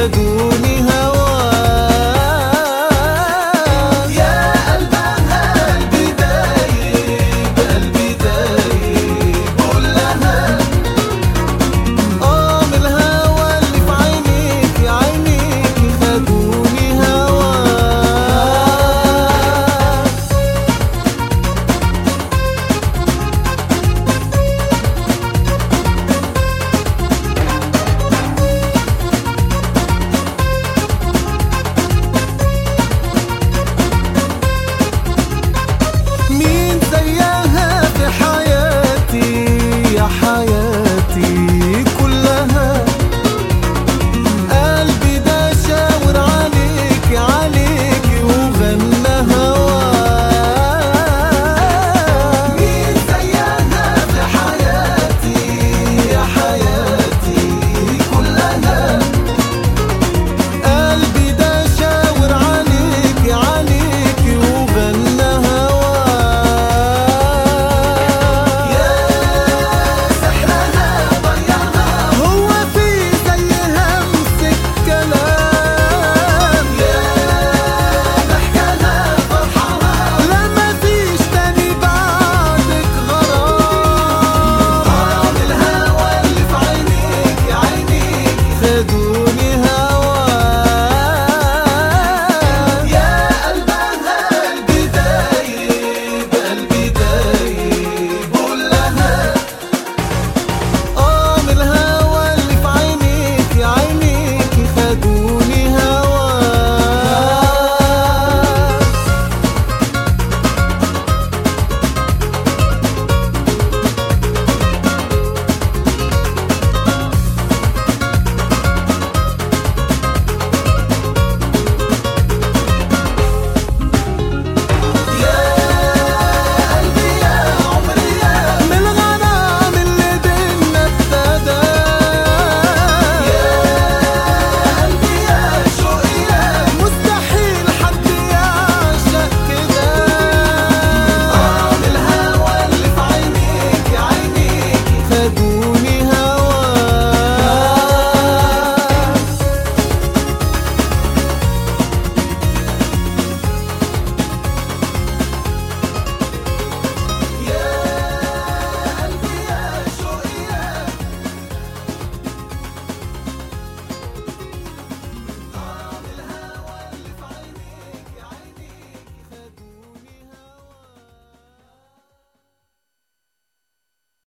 அழகூ